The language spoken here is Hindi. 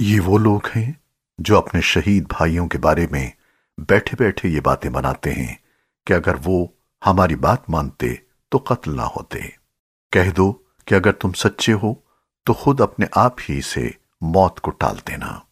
ये वो लोग हैं जो अपने शहीद भाइयों के बारे में बैठे बैठे ये बातें बनाते हैं कि अगर वो हमारी बात मानते तो कत्ल ना होते। कह दो कि अगर तुम सच्चे हो तो खुद अपने आप ही से मौत को टाल देना।